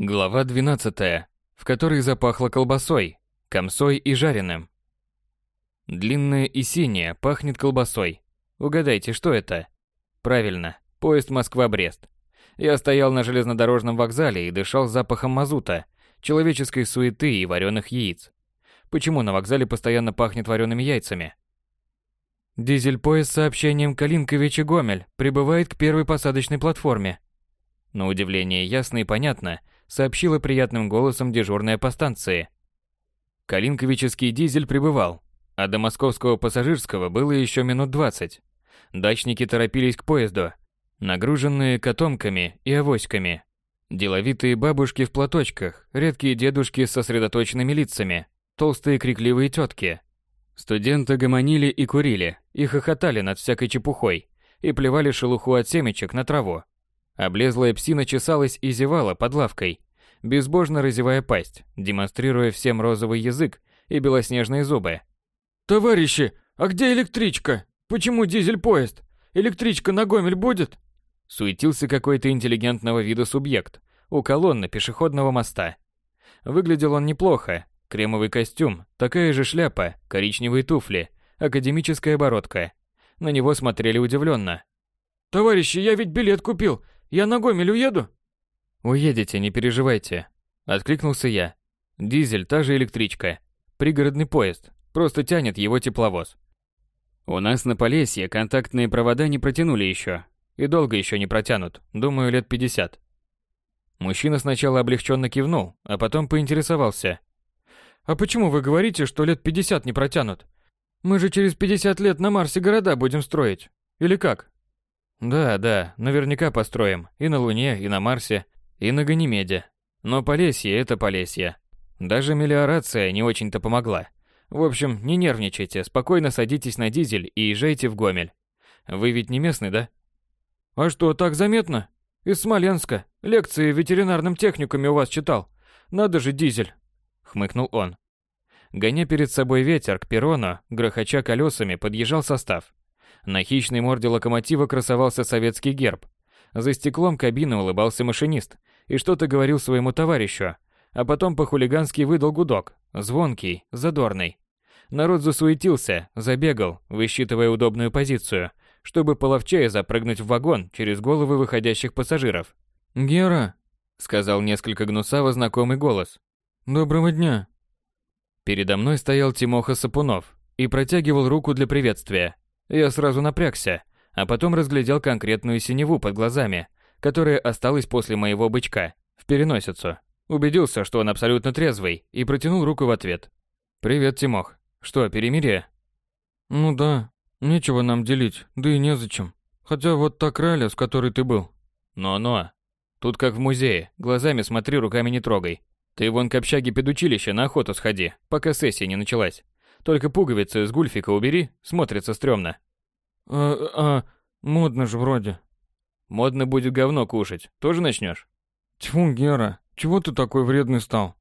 Глава 12, в которой запахло колбасой, комсой и жареным. Длинное и синее пахнет колбасой. Угадайте, что это? Правильно, поезд Москва-Брест. Я стоял на железнодорожном вокзале и дышал запахом мазута, человеческой суеты и вареных яиц. Почему на вокзале постоянно пахнет вареными яйцами? Дизель-поезд с сообщением Калинкович-Гомель прибывает к первой посадочной платформе. На удивление ясно и понятно – сообщила приятным голосом дежурная по станции. Калинковический дизель прибывал, а до московского пассажирского было еще минут двадцать. Дачники торопились к поезду, нагруженные котомками и авоськами. Деловитые бабушки в платочках, редкие дедушки с сосредоточенными лицами, толстые крикливые тетки. Студенты гомонили и курили, и хохотали над всякой чепухой, и плевали шелуху от семечек на траву. Облезлая псина чесалась и зевала под лавкой, безбожно разевая пасть, демонстрируя всем розовый язык и белоснежные зубы. «Товарищи, а где электричка? Почему дизель-поезд? Электричка на Гомель будет?» Суетился какой-то интеллигентного вида субъект у колонны пешеходного моста. Выглядел он неплохо. Кремовый костюм, такая же шляпа, коричневые туфли, академическая бородка. На него смотрели удивленно. «Товарищи, я ведь билет купил. Я на Гомель уеду?» «Уедете, не переживайте», — откликнулся я. «Дизель, та же электричка. Пригородный поезд. Просто тянет его тепловоз. У нас на Полесье контактные провода не протянули еще. И долго еще не протянут. Думаю, лет 50. Мужчина сначала облегченно кивнул, а потом поинтересовался. «А почему вы говорите, что лет 50 не протянут? Мы же через 50 лет на Марсе города будем строить. Или как?» Да, да, наверняка построим. И на Луне, и на Марсе, и на Ганимеде. Но Полесье – это Полесье. Даже мелиорация не очень-то помогла. В общем, не нервничайте, спокойно садитесь на дизель и езжайте в Гомель. Вы ведь не местный, да? А что, так заметно? Из Смоленска. Лекции в ветеринарном техникуме у вас читал. Надо же дизель. Хмыкнул он. Гоня перед собой ветер к перрону, грохоча колесами, подъезжал состав. На хищной морде локомотива красовался советский герб. За стеклом кабины улыбался машинист и что-то говорил своему товарищу, а потом по-хулигански выдал гудок, звонкий, задорный. Народ засуетился, забегал, высчитывая удобную позицию, чтобы половчее запрыгнуть в вагон через головы выходящих пассажиров. «Гера», — сказал несколько гнусаво знакомый голос. «Доброго дня». Передо мной стоял Тимоха Сапунов и протягивал руку для приветствия. Я сразу напрягся, а потом разглядел конкретную синеву под глазами, которая осталась после моего бычка, в переносицу. Убедился, что он абсолютно трезвый, и протянул руку в ответ. «Привет, Тимох. Что, перемирие?» «Ну да, нечего нам делить, да и незачем. Хотя вот та краля, с которой ты был». «Но-но. Тут как в музее, глазами смотри, руками не трогай. Ты вон к общаге педучилища на охоту сходи, пока сессия не началась. Только пуговицы с гульфика убери, смотрится стрёмно. А, а, модно же вроде. Модно будет говно кушать. Тоже начнешь? Тьфу, Гера, чего ты такой вредный стал?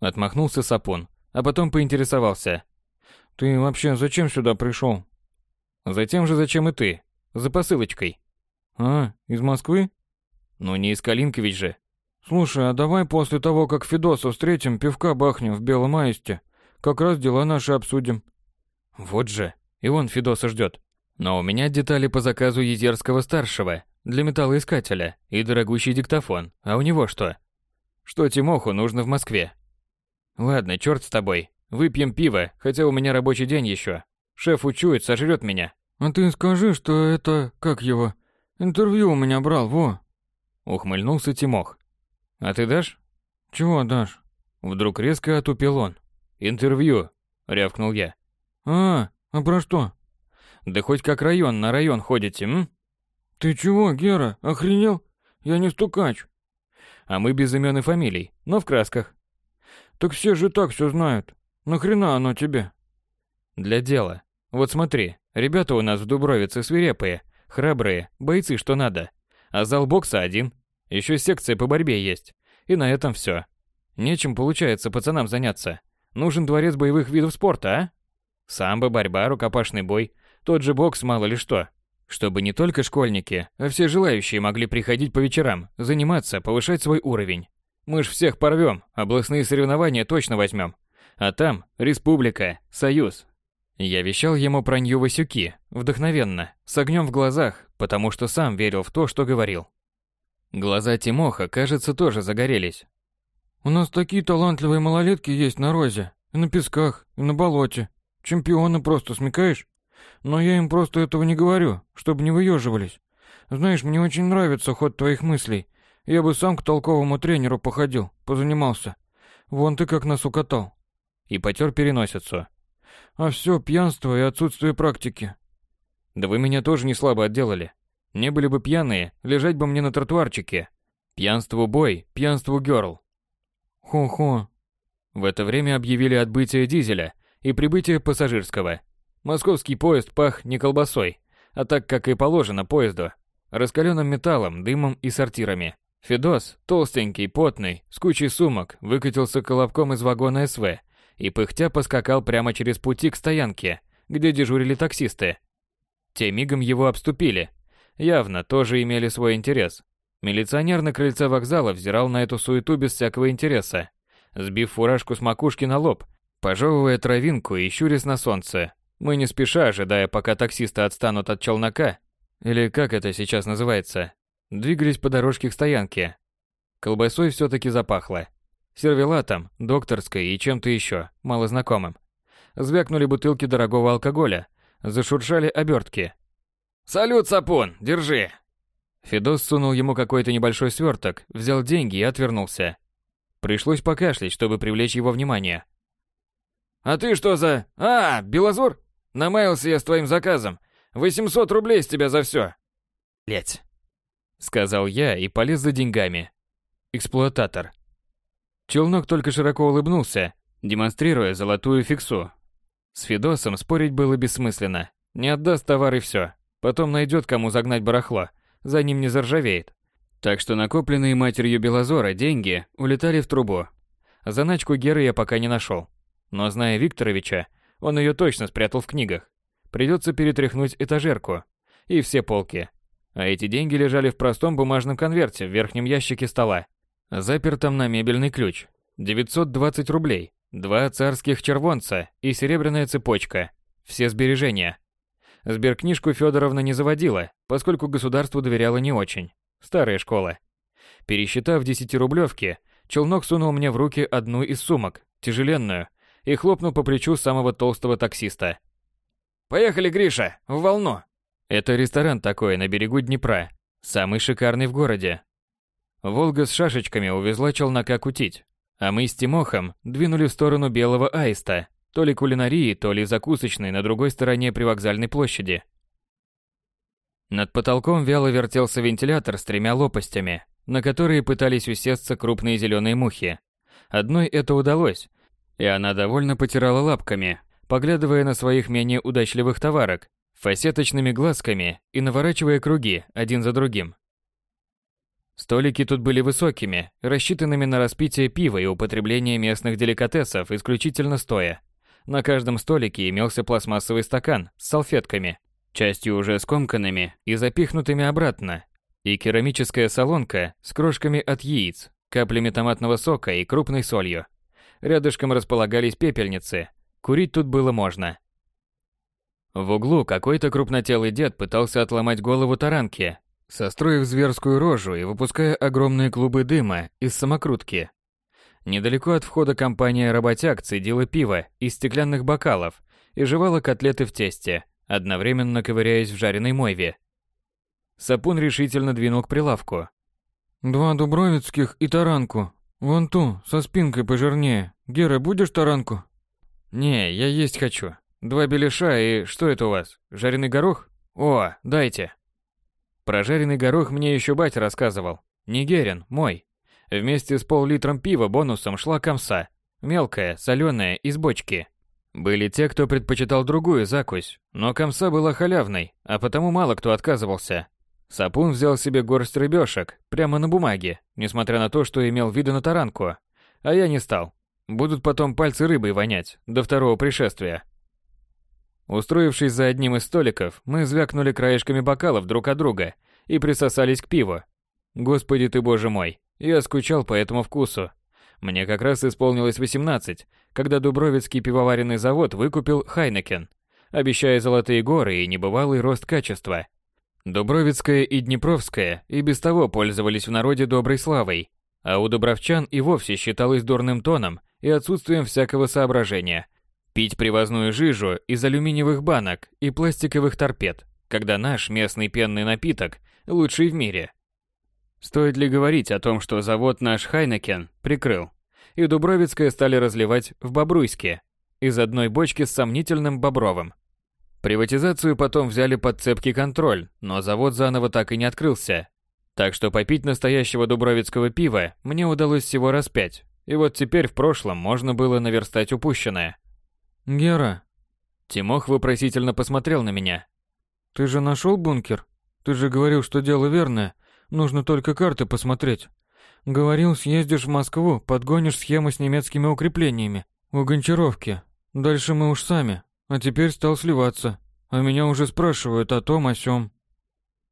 Отмахнулся Сапун, а потом поинтересовался. Ты вообще зачем сюда пришел? Затем же, зачем и ты. За посылочкой. А, из Москвы? Ну не из Калинкович же. Слушай, а давай после того, как Федоса встретим, пивка бахнем в Белом Аисте. Как раз дела наши обсудим. Вот же, и он Федоса ждет. Но у меня детали по заказу Езерского-старшего для металлоискателя и дорогущий диктофон. А у него что? Что Тимоху нужно в Москве? Ладно, черт с тобой. Выпьем пиво, хотя у меня рабочий день еще. Шеф учует, сожрет меня. А ты скажи, что это, как его, интервью у меня брал, во. Ухмыльнулся Тимох. А ты дашь? Чего дашь? Вдруг резко отупел он. «Интервью», — рявкнул я. «А, а про что?» «Да хоть как район на район ходите, м?» «Ты чего, Гера, охренел? Я не стукач». «А мы без имен и фамилий, но в красках». «Так все же так все знают. Нахрена оно тебе?» «Для дела. Вот смотри, ребята у нас в Дубровице свирепые, храбрые, бойцы что надо. А зал бокса один. Еще секция по борьбе есть. И на этом все. Нечем получается пацанам заняться. Нужен дворец боевых видов спорта, а? Самбо, борьба, рукопашный бой, тот же бокс, мало ли что. Чтобы не только школьники, а все желающие могли приходить по вечерам, заниматься, повышать свой уровень. Мы ж всех порвем, областные соревнования точно возьмем. А там республика, союз. Я вещал ему про Нью-Васюки, вдохновенно, с огнем в глазах, потому что сам верил в то, что говорил. Глаза Тимоха, кажется, тоже загорелись. «У нас такие талантливые малолетки есть на розе, и на песках, и на болоте. Чемпионы просто, смекаешь? Но я им просто этого не говорю, чтобы не выеживались. Знаешь, мне очень нравится ход твоих мыслей. Я бы сам к толковому тренеру походил, позанимался. Вон ты как нас укатал. И потер переносицу. А все пьянство и отсутствие практики. Да вы меня тоже не слабо отделали. Не были бы пьяные, лежать бы мне на тротуарчике. Пьянству бой, пьянству герл. Хо-хо. В это время объявили отбытие дизеля и прибытие пассажирского. Московский поезд пах не колбасой, а так, как и положено поезду, раскаленным металлом, дымом и сортирами. Федос, толстенький, потный, с кучей сумок, выкатился колобком из вагона СВ и пыхтя поскакал прямо через пути к стоянке, где дежурили таксисты. Те мигом его обступили. Явно тоже имели свой интерес. Милиционер на крыльце вокзала взирал на эту суету без всякого интереса, сбив фуражку с макушки на лоб, пожевывая травинку и щурясь на солнце. Мы не спеша, ожидая, пока таксисты отстанут от челнока, или как это сейчас называется, двигались по дорожке к стоянке. Колбасой все-таки запахло. Сервелатом, докторской и чем-то еще, малознакомым. Звякнули бутылки дорогого алкоголя, зашуршали обертки. «Салют, Сапун, держи!» Федос сунул ему какой-то небольшой сверток, взял деньги и отвернулся. Пришлось покашлять, чтобы привлечь его внимание. «А ты что за... А, Белозор? Намаялся я с твоим заказом. 800 рублей с тебя за все!» «Блять!» Сказал я и полез за деньгами. Эксплуататор. Челнок только широко улыбнулся, демонстрируя золотую фиксу. С Федосом спорить было бессмысленно. Не отдаст товар и все. Потом найдет, кому загнать барахло. За ним не заржавеет. Так что накопленные матерью Белозора деньги улетали в трубу. Заначку Геры я пока не нашел. Но зная Викторовича, он ее точно спрятал в книгах. Придется перетряхнуть этажерку и все полки. А эти деньги лежали в простом бумажном конверте в верхнем ящике стола, запертом на мебельный ключ. 920 рублей, два царских червонца и серебряная цепочка. Все сбережения. Сберкнижку Федоровна не заводила, поскольку государству доверяла не очень. Старая школа. Пересчитав десятирублевки, челнок сунул мне в руки одну из сумок, тяжеленную, и хлопнул по плечу самого толстого таксиста. «Поехали, Гриша, в волну!» Это ресторан такой на берегу Днепра, самый шикарный в городе. Волга с шашечками увезла челнока кутить, а мы с Тимохом двинули в сторону Белого Аиста, то ли кулинарии, то ли закусочной на другой стороне привокзальной площади. Над потолком вяло вертелся вентилятор с тремя лопастями, на которые пытались усесться крупные зеленые мухи. Одной это удалось, и она довольно потирала лапками, поглядывая на своих менее удачливых товарок, фасеточными глазками и наворачивая круги один за другим. Столики тут были высокими, рассчитанными на распитие пива и употребление местных деликатесов исключительно стоя. На каждом столике имелся пластмассовый стакан с салфетками, частью уже скомканными и запихнутыми обратно, и керамическая солонка с крошками от яиц, каплями томатного сока и крупной солью. Рядышком располагались пепельницы. Курить тут было можно. В углу какой-то крупнотелый дед пытался отломать голову таранки, состроив зверскую рожу и выпуская огромные клубы дыма из самокрутки. Недалеко от входа компания работяг цедила пиво из стеклянных бокалов и жевала котлеты в тесте, одновременно ковыряясь в жареной мойве. Сапун решительно двинул к прилавку. «Два дубровицких и таранку. Вон ту, со спинкой пожирнее. Гера, будешь таранку?» «Не, я есть хочу», Два беляша и что это у вас? Жареный горох? О, дайте. Про жареный горох мне еще батя рассказывал. Нигерин, мой. Вместе с пол-литром пива бонусом шла комса. Мелкая, соленая, из бочки. Были те, кто предпочитал другую закусь, но комса была халявной, а потому мало кто отказывался. Сапун взял себе горсть рыбешек, прямо на бумаге, несмотря на то, что имел виды на таранку. А я не стал. Будут потом пальцы рыбой вонять, до второго пришествия. Устроившись за одним из столиков, мы звякнули краешками бокалов друг от друга и присосались к пиву. Господи ты боже мой, Я скучал по этому вкусу. Мне как раз исполнилось 18, когда Дубровицкий пивоваренный завод выкупил Хайнекен, обещая золотые горы и небывалый рост качества. Дубровицкая и Днепровская и без того пользовались в народе доброй славой, а у дубровчан и вовсе считалось дурным тоном и отсутствием всякого соображения пить привозную жижу из алюминиевых банок и пластиковых торпед, когда наш местный пенный напиток лучший в мире. Стоит ли говорить о том, что завод наш Хайнекен прикрыл, и Дубровицкое стали разливать в Бобруйске из одной бочки с сомнительным Бобровым. Приватизацию потом взяли под цепкий контроль, но завод заново так и не открылся. Так что попить настоящего дубровицкого пива мне удалось всего раз пять. И вот теперь в прошлом можно было наверстать упущенное. «Гера!» Тимох вопросительно посмотрел на меня. «Ты же нашел бункер? Ты же говорил, что дело верное. Нужно только карты посмотреть. Говорил, съездишь в Москву, подгонишь схемы с немецкими укреплениями у Гончаровки. Дальше мы уж сами. А теперь стал сливаться. А меня уже спрашивают о том, о сём».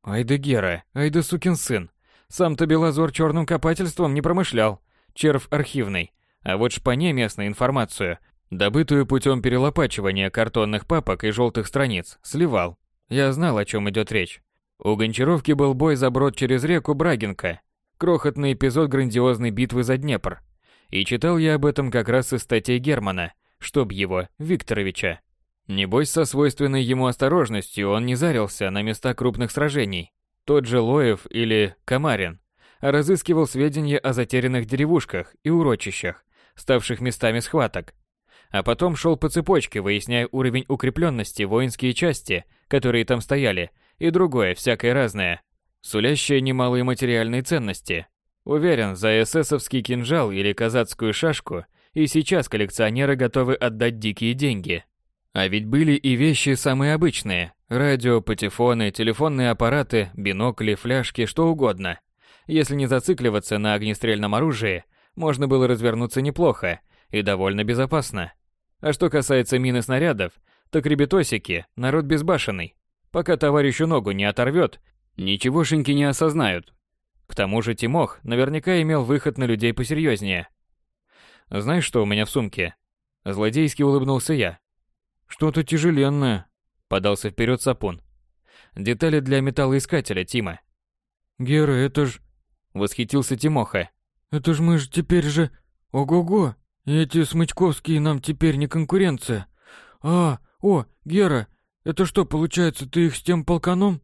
«Ай да Гера, ай да сукин сын. Сам-то Белозор черным копательством не промышлял. Червь архивный. А вот шпане местную информацию – добытую путем перелопачивания картонных папок и желтых страниц, сливал. Я знал, о чем идет речь. У Гончаровки был бой за брод через реку Брагинка, крохотный эпизод грандиозной битвы за Днепр. И читал я об этом как раз из статей Германа, чтоб его, Викторовича. Небось, со свойственной ему осторожностью он не зарился на места крупных сражений. Тот же Лоев или Камарин, а разыскивал сведения о затерянных деревушках и урочищах, ставших местами схваток, а потом шел по цепочке, выясняя уровень укрепленности воинские части, которые там стояли, и другое, всякое разное, сулящее немалые материальные ценности. Уверен, за эсэсовский кинжал или казацкую шашку и сейчас коллекционеры готовы отдать дикие деньги. А ведь были и вещи самые обычные. Радио, патефоны, телефонные аппараты, бинокли, фляжки, что угодно. Если не зацикливаться на огнестрельном оружии, можно было развернуться неплохо и довольно безопасно. А что касается мин и снарядов, так ребятосики – народ безбашенный. Пока товарищу ногу не оторвет, ничегошеньки не осознают. К тому же Тимох наверняка имел выход на людей посерьезнее. «Знаешь, что у меня в сумке?» Злодейски улыбнулся я. «Что-то тяжеленное», – подался вперед Сапун. «Детали для металлоискателя, Тима». «Гера, это ж...» – восхитился Тимоха. «Это ж мы ж теперь же... Ого-го! Эти смычковские нам теперь не конкуренция. А, о, Гера, это что, получается, ты их с тем полканом?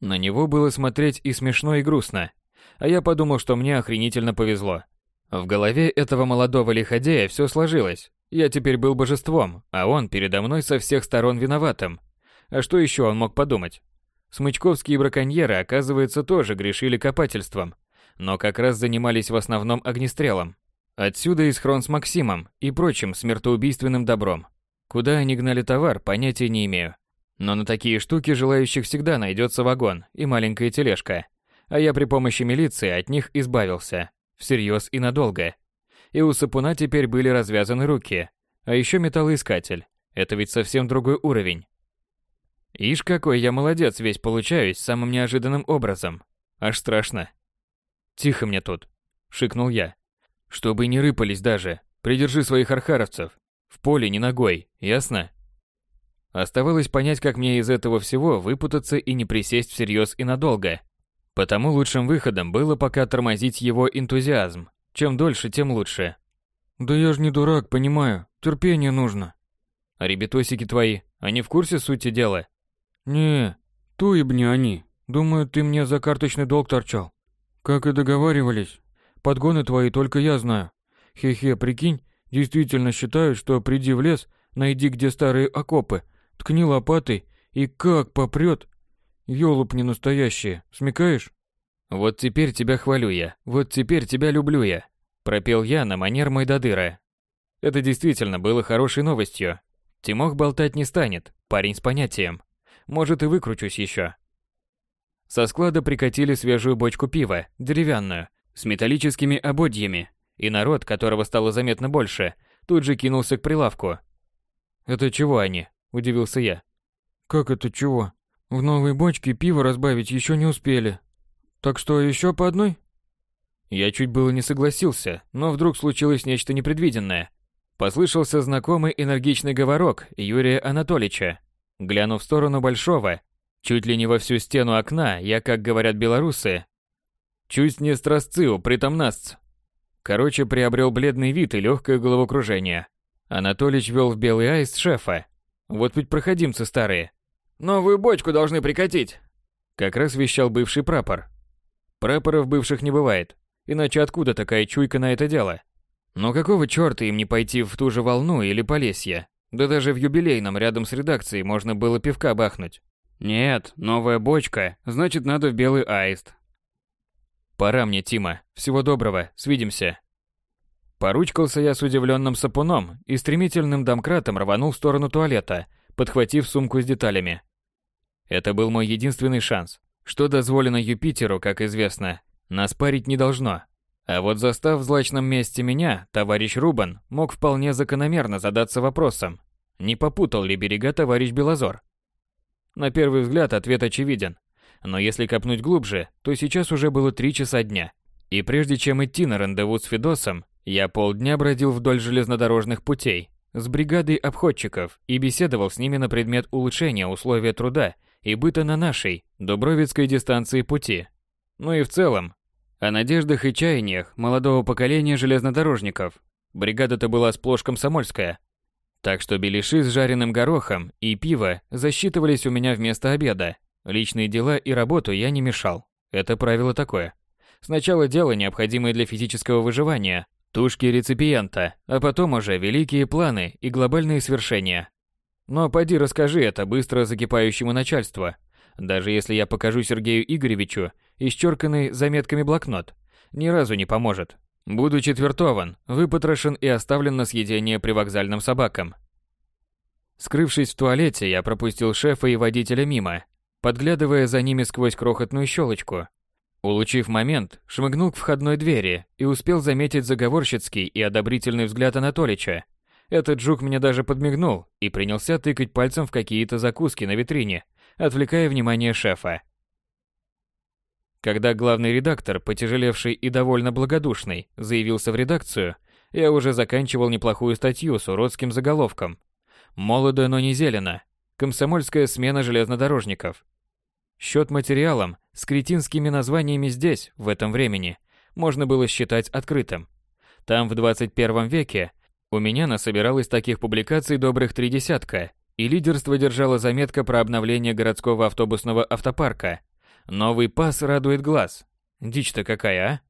На него было смотреть и смешно, и грустно. А я подумал, что мне охренительно повезло. В голове этого молодого лиходея все сложилось. Я теперь был божеством, а он передо мной со всех сторон виноватым. А что еще он мог подумать? Смычковские браконьеры, оказывается, тоже грешили копательством, но как раз занимались в основном огнестрелом. Отсюда и схрон с Максимом и прочим смертоубийственным добром. Куда они гнали товар, понятия не имею. Но на такие штуки желающих всегда найдется вагон и маленькая тележка. А я при помощи милиции от них избавился. Всерьез и надолго. И у Сапуна теперь были развязаны руки. А еще металлоискатель. Это ведь совсем другой уровень. Ишь, какой я молодец весь получаюсь самым неожиданным образом. Аж страшно. Тихо мне тут, шикнул я. Чтобы не рыпались даже. Придержи своих архаровцев. В поле не ногой, ясно? Оставалось понять, как мне из этого всего выпутаться и не присесть всерьез и надолго. Потому лучшим выходом было пока тормозить его энтузиазм. Чем дольше, тем лучше. Да я ж не дурак, понимаю. Терпение нужно. А ребятосики твои, они в курсе сути дела? Не, туебни они. Думаю, ты мне за карточный долг торчал. Как и договаривались, Подгоны твои только я знаю. Хе-хе, прикинь, действительно считают, что приди в лес, найди где старые окопы, ткни лопатой и как попрет. Ёлуп не настоящие, смекаешь? Вот теперь тебя хвалю я, вот теперь тебя люблю я, пропел я на манер Майдадыра. Это действительно было хорошей новостью. Тимох болтать не станет, парень с понятием. Может и выкручусь еще. Со склада прикатили свежую бочку пива, деревянную, с металлическими ободьями, и народ, которого стало заметно больше, тут же кинулся к прилавку. «Это чего они?» – удивился я. «Как это чего? В новой бочке пиво разбавить еще не успели. Так что еще по одной?» Я чуть было не согласился, но вдруг случилось нечто непредвиденное. Послышался знакомый энергичный говорок Юрия Анатольевича. Глянув в сторону большого, чуть ли не во всю стену окна, я, как говорят белорусы, чуть не страстцил притомнасц. Короче, приобрел бледный вид и легкое головокружение. Анатолич вел в белый аист шефа. Вот ведь проходимцы старые. «Новую бочку должны прикатить!» Как раз вещал бывший прапор. Прапоров бывших не бывает. Иначе откуда такая чуйка на это дело? Но какого чёрта им не пойти в ту же волну или Полесье? Да даже в юбилейном рядом с редакцией можно было пивка бахнуть. Нет, новая бочка, значит надо в белый аист. Пора мне, Тима. Всего доброго, свидимся. Поручкался я с удивленным сапуном и стремительным домкратом рванул в сторону туалета, подхватив сумку с деталями. Это был мой единственный шанс. Что дозволено Юпитеру, как известно, нас парить не должно. А вот застав в злачном месте меня, товарищ Рубан мог вполне закономерно задаться вопросом, не попутал ли берега товарищ Белозор. На первый взгляд ответ очевиден. Но если копнуть глубже, то сейчас уже было три часа дня. И прежде чем идти на рандеву с Федосом, я полдня бродил вдоль железнодорожных путей с бригадой обходчиков и беседовал с ними на предмет улучшения условий труда и быта на нашей, Дубровицкой дистанции пути. Ну и в целом, о надеждах и чаяниях молодого поколения железнодорожников. Бригада-то была сплошь комсомольская. Так что беляши с жареным горохом и пиво засчитывались у меня вместо обеда. Личные дела и работу я не мешал. Это правило такое. Сначала дело, необходимое для физического выживания, тушки реципиента, а потом уже великие планы и глобальные свершения. Но поди расскажи это быстро закипающему начальству. Даже если я покажу Сергею Игоревичу исчерканный заметками блокнот, ни разу не поможет. Буду четвертован, выпотрошен и оставлен на съедение привокзальным собакам. Скрывшись в туалете, я пропустил шефа и водителя мимо, подглядывая за ними сквозь крохотную щелочку. Улучив момент, шмыгнул к входной двери и успел заметить заговорщицкий и одобрительный взгляд Анатолича. Этот жук мне даже подмигнул и принялся тыкать пальцем в какие-то закуски на витрине, отвлекая внимание шефа. Когда главный редактор, потяжелевший и довольно благодушный, заявился в редакцию, я уже заканчивал неплохую статью с уродским заголовком «Молодо, но не зелено. Комсомольская смена железнодорожников». Счет материалом с кретинскими названиями здесь, в этом времени, можно было считать открытым. Там в 21 веке у меня насобиралось таких публикаций добрых три десятка, и лидерство держала заметка про обновление городского автобусного автопарка – Новый пас радует глаз. Дичь-то какая, а?